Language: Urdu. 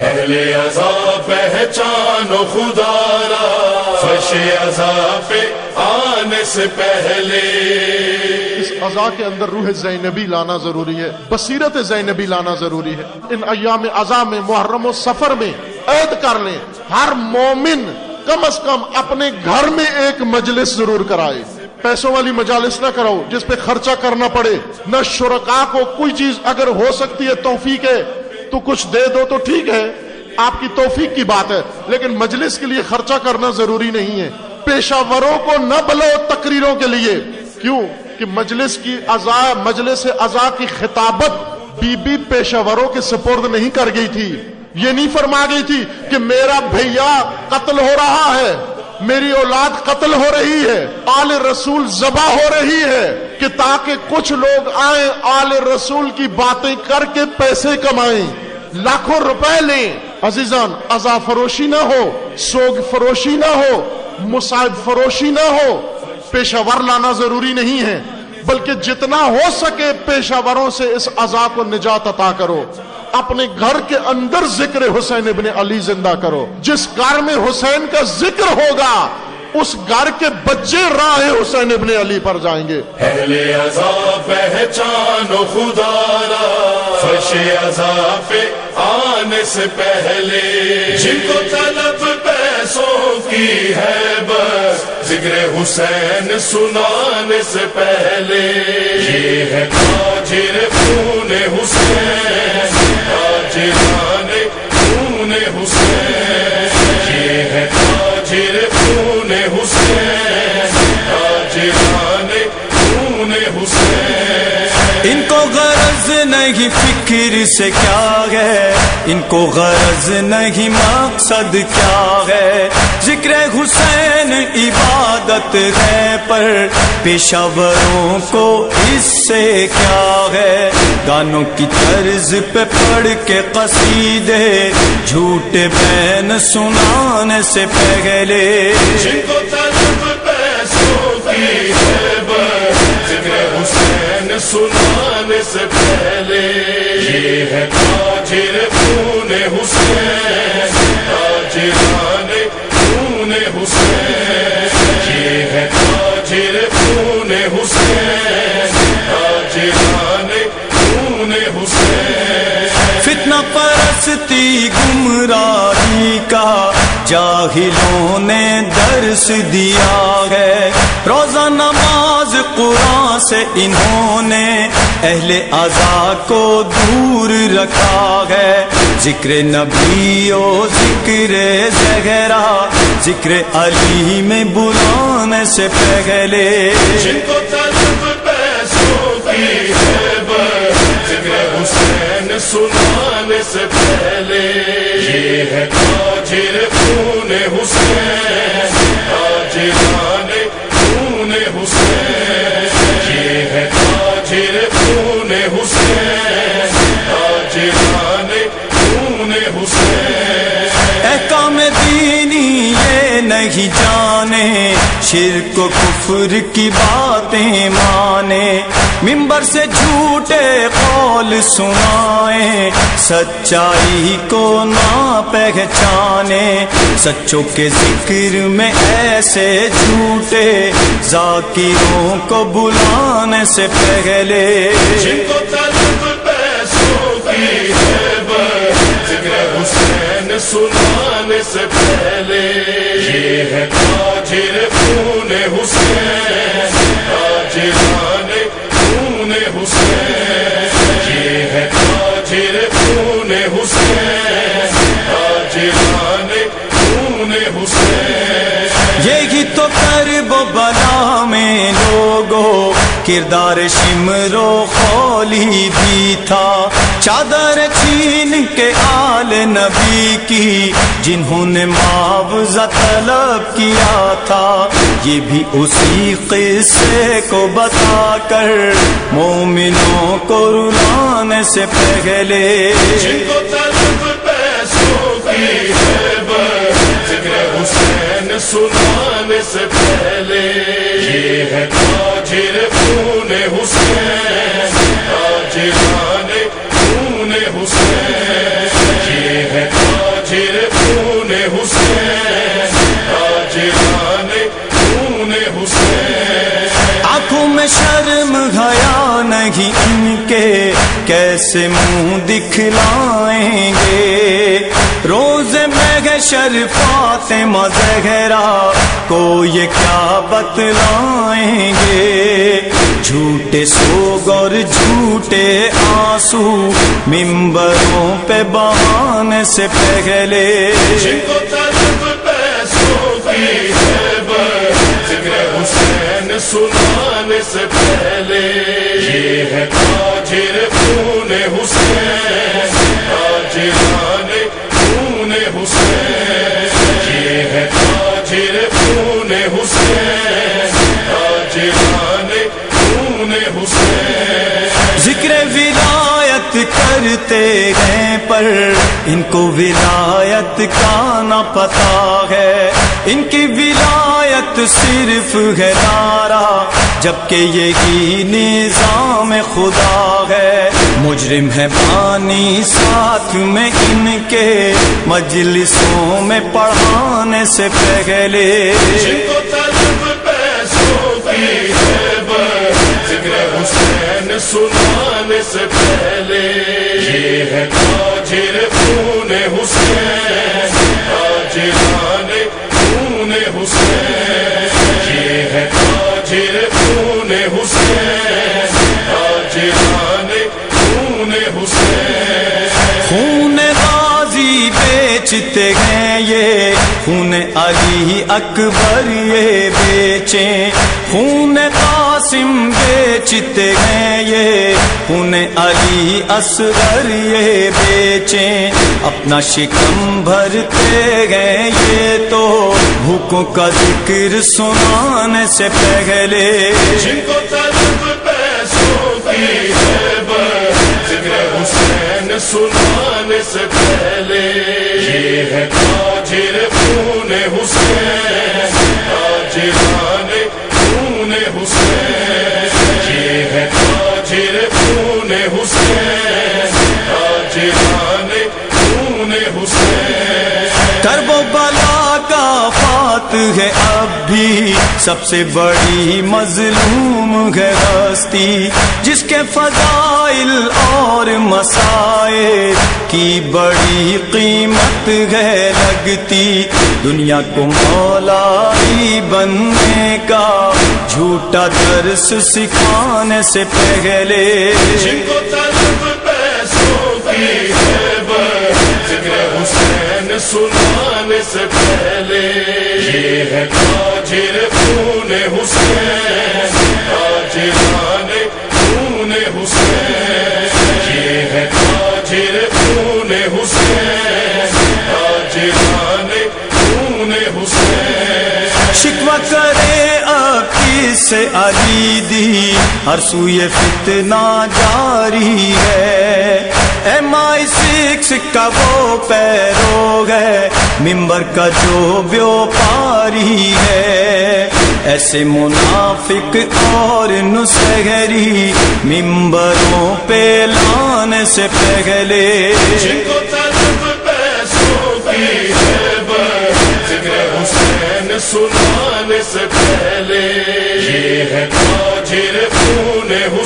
اہل ازا پہچانو خدا را۔ فش ازا پہ آنے سے پہلے۔ اس ازا کے اندر روح زینبی لانا ضروری ہے، بصیرت زینبی لانا ضروری ہے۔ ان ایام ازا میں، محرم و سفر میں عید کر لیں۔ ہر مومن کم از کم اپنے گھر میں ایک مجلس ضرور کرائے۔ پیسوں والی مجالس نہ کراؤ، جس پہ خرچہ کرنا پڑے۔ نہ شرکا کو کوئی چیز اگر ہو سکتی ہے، توفیق ہے۔ تو کچھ دے دو تو ٹھیک ہے۔ آپ کی توفیق کی بات ہے، لیکن مجلس کے لیے خرچہ کرنا ضروری نہیں ہے۔ پیشہ وروں کو نہ بلو تقریروں کے لیے۔ کیوں؟ کہ مجلس کی ازا مجلس ازا کی خطابت بی بی پیشہ وروں کے سپرد نہیں کر گئی تھی۔ یہ نہیں فرما گئی تھی کہ میرا بھیا قتل ہو رہا ہے۔ میری اولاد قتل ہو رہی ہے۔ آل رسول ذبح ہو رہی ہے کہ تاکہ کچھ لوگ آئیں، آل رسول کی باتیں کر کے پیسے کمائیں۔ لاکھوں روپے لیں۔ عزیزان ازا فروشی نہ ہو، سوگ فروشی نہ ہو مصائب فروشی نہ ہو۔ پیشہ ور لانا ضروری نہیں ہے، بلکہ جتنا ہو سکے پیشہ وروں سے اس ازا کو نجات عطا کرو۔ اپنے گھر کے اندر ذکر حسین ابن علی زندہ کرو۔ جس گھر میں حسین کا ذکر ہوگا، اس گھر کے بچے راہ حسین ابن علی پر جائیں گے۔ اہل ازا پہچانو خدا را فرش عذاب آنے سے پہلے جن کو طلب پیسوں کی ہے بس، ذکر حسین سنانے سے پہلے۔ یہ ہے تاجر خون حسین، تاجران خون حسین۔ سے کیا ہے؟ ان کو غرض نہیں، مقصد کیا ہے؟ ذکر حسین عبادت ہے پر پیشاوروں کو اس سے کیا ہے؟ گانوں کی طرز پہ پڑھ کے قصیدے، جھوٹے بین سنانے سے پہلے۔ جن کو سنانے سے پہلے۔ یہ ہے تاجر خون حسین۔ تاجران خون حسین۔ یہ ہے تاجر خون حسین۔ تاجران خون حسین۔ فتنہ پرستی گمراہی کا جاہلوں نے درس دیا ہے۔ روزہ نماز قرآن سے انہوں نے اہل ازا کو دور رکھا ہے۔ ذکر نبی و ذکر زہرا، ذکر علی میں بلانے سے پہلے۔ جن کو سنانے سے پہلے۔ یہ ہے احکام دینی یہ نہیں جانے۔ شرک و کفر کی باتیں مانے۔ ممبر سے جھوٹے قول سنائے۔ سچائی کو نہ پہچانے۔ سچوں کے ذکر میں ایسے جھوٹے۔ ذاکروں کو بلانے سے پہلے۔ جن کو سنانے سے پہلے۔ یہ ہے تاجر خون حسین۔ تاجران خون حسین۔ یہ ہے تاجر خون حسین۔ تاجران خون حسین۔ یہی تو کرب لوگو کردار شمرو خولی بھی تھا۔ چادر چھین کے آل نبی کی، جنہوں نے معاوضہ طلب کیا تھا۔ یہ بھی اسی قصے کو بتا کر مومنوں کو رلانے سے پہلے۔ سنانے سے پہلے یہ ہے تاجر خون حسین تاجران خون حسین۔ یہ ہے تاجر خون حسین تاجران خون حسین۔ آنکھوں میں شرم گیا نہیں ان کے کیسے منہ دکھلائیں گے؟ روز میں شرفات مزہرا کو یہ کیا بتلائیں گے؟ جھوٹے سوگ اور جھوٹے آنسو ممبروں پہ بہانے سے پہلے۔ سنانے سے پہلے۔ یہ ہے تاجر خون حسین تاجران پر ان کو ولایت کا نہ پتا ہے۔ ان کی ولایت صرف ہے نارا جبکہ یہی نظام خدا ہے۔ مجرم ہے پانی ساتھ میں ان کے مجلسوں میں پڑھانے سے پہلے۔ سنانے سے پہلے۔ یہ ہے تاجر خون حسین۔ تاجران خون حسین۔ یہ ہے تاجر خون حسین۔ تاجران خون حسین۔ خون غازی بیچتے ہیں یہ خون علی اکبر یہ بیچیں۔ خون قاسم بیچتے ہیں یہ۔ خون علی اصغر یہ بیچیں۔ اپنا شکم بھرتے ہیں یہ تو۔ بھوکوں کا ذکر سنانے سے پہلے۔ جن کو پیسوں کی ذکر حسین سنانے سے پہلے۔ یہ ہے تاجر ہے اب بھی سب سے بڑی مظلوم ہے ہستی جس کے فضائل اور مسائل کی بڑی قیمت ہے لگتی۔ دنیا کو مولا ہی بننے کا جھوٹا درس سکھانے سے پہلے۔ جن کو سنانے سے پہلے۔ یہ ہے تاجر خون حسین۔ تاجران خون حسین۔ یہ ہے تاجر خون حسین۔ تاجران خون حسین۔ شکوا کرے عقی سے علی دی ہر سوئے فتنہ جاری ہے۔ ایم آئی سکس کا وہ پیرو ہے، ممبر کا جو بیوپاری ہے۔ ایسے منافق اور نسہری، ممبروں پہ لانے سے پہلے۔ سنانے سے پہلے۔ یہ ہے تاجر خون حسین۔